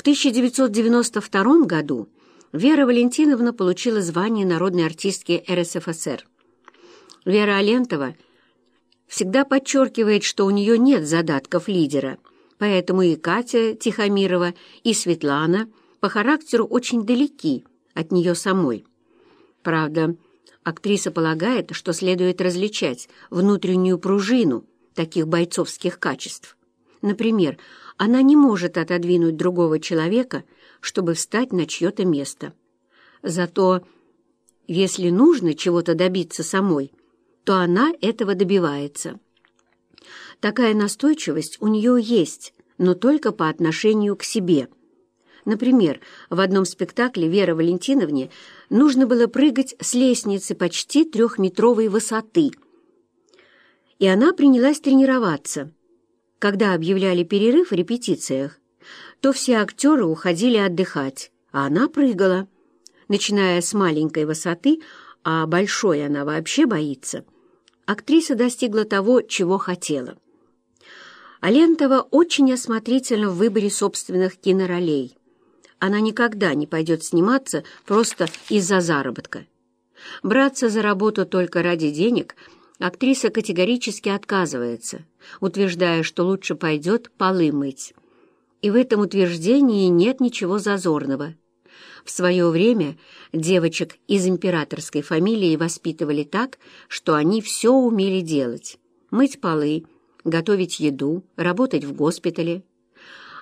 В 1992 году Вера Валентиновна получила звание народной артистки РСФСР. Вера Алентова всегда подчеркивает, что у нее нет задатков лидера, поэтому и Катя Тихомирова, и Светлана по характеру очень далеки от нее самой. Правда, актриса полагает, что следует различать внутреннюю пружину таких бойцовских качеств. Например, она не может отодвинуть другого человека, чтобы встать на чье-то место. Зато, если нужно чего-то добиться самой, то она этого добивается. Такая настойчивость у нее есть, но только по отношению к себе. Например, в одном спектакле Вере Валентиновне нужно было прыгать с лестницы почти трехметровой высоты. И она принялась тренироваться – когда объявляли перерыв в репетициях, то все актеры уходили отдыхать, а она прыгала. Начиная с маленькой высоты, а большой она вообще боится, актриса достигла того, чего хотела. Алентова очень осмотрительна в выборе собственных киноролей. Она никогда не пойдет сниматься просто из-за заработка. Браться за работу только ради денег – Актриса категорически отказывается, утверждая, что лучше пойдет полы мыть. И в этом утверждении нет ничего зазорного. В свое время девочек из императорской фамилии воспитывали так, что они все умели делать. Мыть полы, готовить еду, работать в госпитале.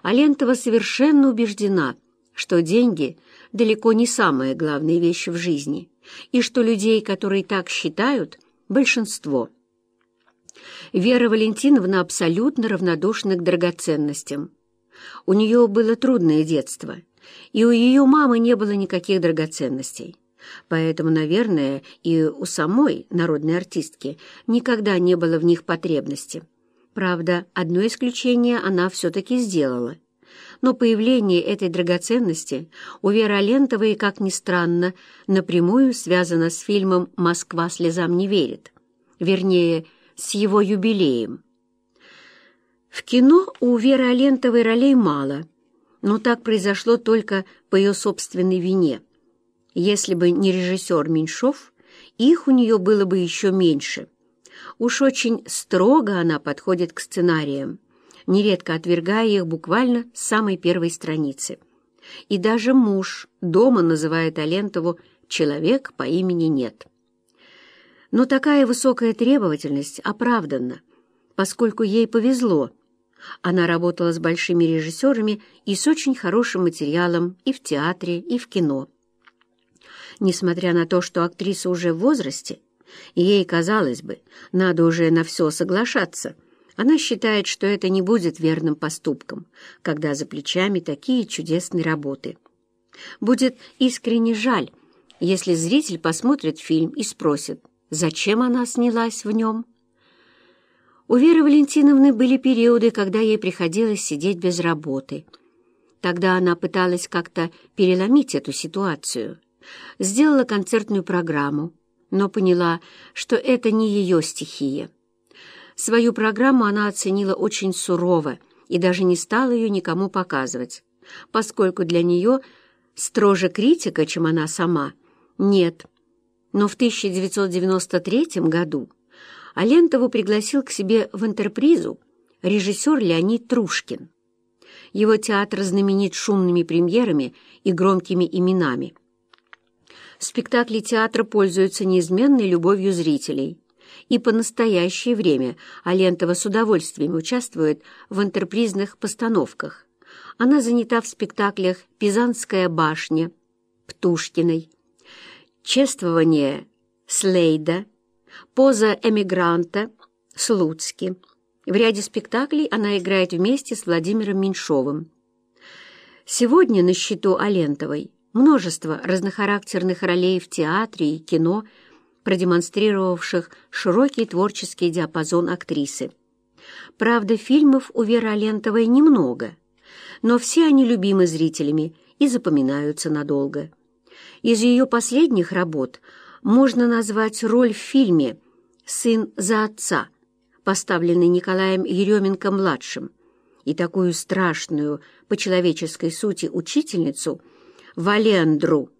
А Лентова совершенно убеждена, что деньги далеко не самая главная вещь в жизни, и что людей, которые так считают – большинство. Вера Валентиновна абсолютно равнодушна к драгоценностям. У нее было трудное детство, и у ее мамы не было никаких драгоценностей. Поэтому, наверное, и у самой народной артистки никогда не было в них потребности. Правда, одно исключение она все-таки сделала. Но появление этой драгоценности у Веры Алентовой, как ни странно, напрямую связано с фильмом «Москва слезам не верит», вернее, с его юбилеем. В кино у Веры Алентовой ролей мало, но так произошло только по ее собственной вине. Если бы не режиссер Меньшов, их у нее было бы еще меньше. Уж очень строго она подходит к сценариям нередко отвергая их буквально с самой первой страницы. И даже муж дома называет Алентову «человек по имени нет». Но такая высокая требовательность оправдана, поскольку ей повезло. Она работала с большими режиссерами и с очень хорошим материалом и в театре, и в кино. Несмотря на то, что актриса уже в возрасте, ей, казалось бы, надо уже на все соглашаться – она считает, что это не будет верным поступком, когда за плечами такие чудесные работы. Будет искренне жаль, если зритель посмотрит фильм и спросит, зачем она снялась в нем. У Веры Валентиновны были периоды, когда ей приходилось сидеть без работы. Тогда она пыталась как-то переломить эту ситуацию. Сделала концертную программу, но поняла, что это не ее стихия. Свою программу она оценила очень сурово и даже не стала ее никому показывать, поскольку для нее строже критика, чем она сама, нет. Но в 1993 году Алентову пригласил к себе в интерпризу режиссер Леонид Трушкин. Его театр знаменит шумными премьерами и громкими именами. Спектакли театра пользуются неизменной любовью зрителей – и по настоящее время Алентова с удовольствием участвует в интерпризных постановках. Она занята в спектаклях «Пизанская башня» Птушкиной, «Чествование» Слейда, «Поза эмигранта» Слуцки. В ряде спектаклей она играет вместе с Владимиром Меньшовым. Сегодня на счету Алентовой множество разнохарактерных ролей в театре и кино – продемонстрировавших широкий творческий диапазон актрисы. Правда, фильмов у Веры Алентовой немного, но все они любимы зрителями и запоминаются надолго. Из ее последних работ можно назвать роль в фильме «Сын за отца», поставленный Николаем Еременко-младшим, и такую страшную по человеческой сути учительницу Валендру